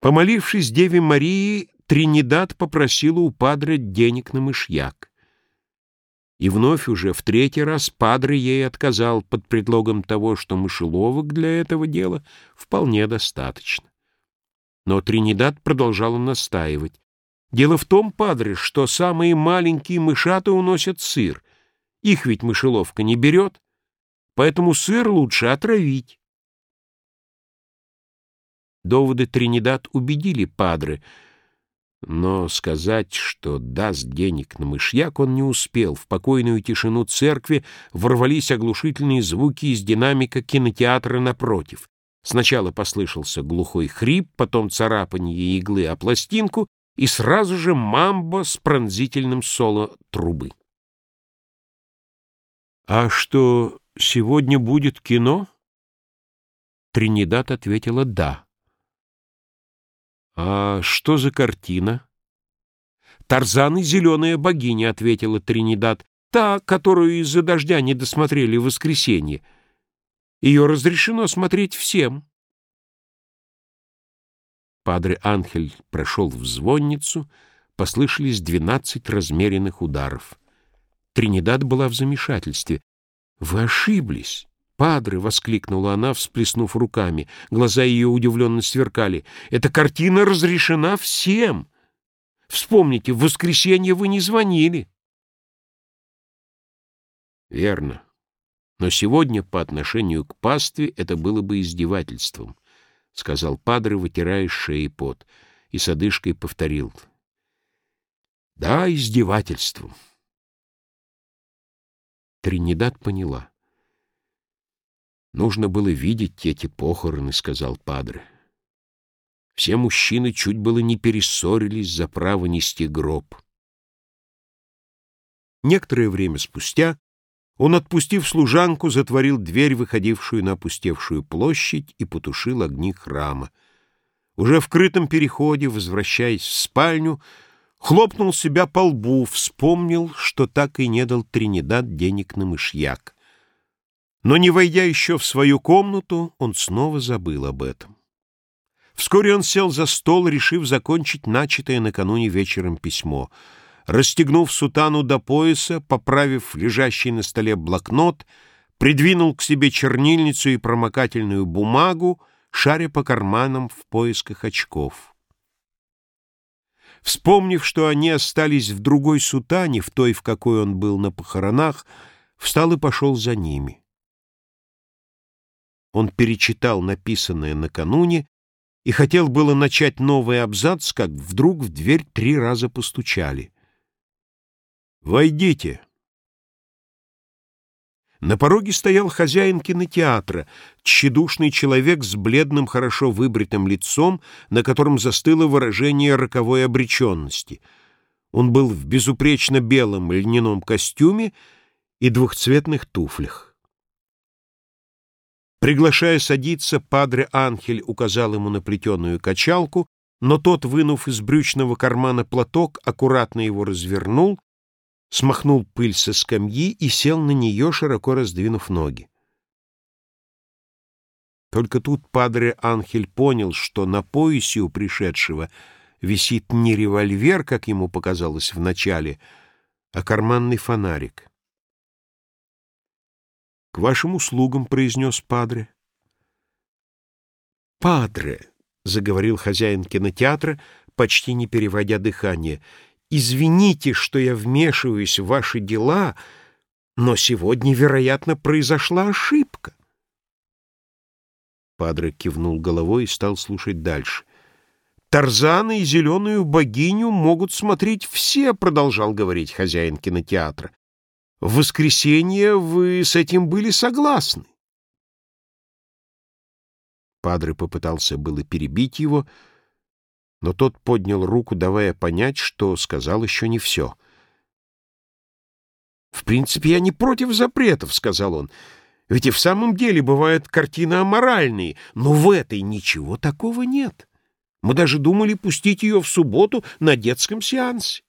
Помолившись Деве Марии, Тринидад попросила у Падре денег на мышьяк. И вновь уже в третий раз Падре ей отказал под предлогом того, что мышеловок для этого дела вполне достаточно. Но Тринидад продолжала настаивать. Дело в том, Падре, что самые маленькие мышата уносят сыр. Их ведь мышеловка не берет, поэтому сыр лучше отравить. Доводы Тринидад убедили Падре, но сказать, что даст денег на мышьяк, он не успел. В покойную тишину церкви ворвались оглушительные звуки из динамика кинотеатра напротив. Сначала послышался глухой хрип, потом царапанье иглы о пластинку и сразу же мамбо с пронзительным соло трубы. «А что, сегодня будет кино?» Тринидад ответила «да». «А что за картина?» «Тарзан и зеленая богиня», — ответила Тринидад. «Та, которую из-за дождя не досмотрели в воскресенье. Ее разрешено смотреть всем». Падре Анхель прошел в звонницу, послышались двенадцать размеренных ударов. Тринидад была в замешательстве. «Вы ошиблись!» «Падре!» — воскликнула она, всплеснув руками. Глаза ее удивленно сверкали. «Эта картина разрешена всем! Вспомните, в воскресенье вы не звонили!» «Верно. Но сегодня по отношению к пастве это было бы издевательством», — сказал Падре, вытирая с шеи пот, и с одышкой повторил. «Да, издевательством». Тринидад поняла. «Нужно было видеть эти похороны», — сказал Падре. Все мужчины чуть было не перессорились за право нести гроб. Некоторое время спустя он, отпустив служанку, затворил дверь, выходившую на опустевшую площадь, и потушил огни храма. Уже в крытом переходе, возвращаясь в спальню, хлопнул себя по лбу, вспомнил, что так и не дал Тринидад денег на мышьяк. Но не войдя еще в свою комнату, он снова забыл об этом. Вскоре он сел за стол, решив закончить начатое накануне вечером письмо. Расстегнув сутану до пояса, поправив лежащий на столе блокнот, придвинул к себе чернильницу и промокательную бумагу, шаря по карманам в поисках очков. Вспомнив, что они остались в другой сутане, в той, в какой он был на похоронах, встал и пошел за ними. Он перечитал написанное накануне и хотел было начать новый абзац, как вдруг в дверь три раза постучали. «Войдите!» На пороге стоял хозяин кинотеатра, тщедушный человек с бледным, хорошо выбритым лицом, на котором застыло выражение роковой обреченности. Он был в безупречно белом льняном костюме и двухцветных туфлях. Приглашая садиться, падре Анхель указал ему на плетеную качалку, но тот, вынув из брючного кармана платок, аккуратно его развернул, смахнул пыль со скамьи и сел на нее, широко раздвинув ноги. Только тут падре Анхель понял, что на поясе у пришедшего висит не револьвер, как ему показалось вначале, а карманный фонарик. «К вашим услугам», — произнес Падре. «Падре», — заговорил хозяин кинотеатра, почти не переводя дыхание, — «извините, что я вмешиваюсь в ваши дела, но сегодня, вероятно, произошла ошибка». Падре кивнул головой и стал слушать дальше. «Тарзана и зеленую богиню могут смотреть все», — продолжал говорить хозяин кинотеатра. В воскресенье вы с этим были согласны. Падре попытался было перебить его, но тот поднял руку, давая понять, что сказал еще не все. «В принципе, я не против запретов», — сказал он. «Ведь и в самом деле бывают картины аморальные, но в этой ничего такого нет. Мы даже думали пустить ее в субботу на детском сеансе».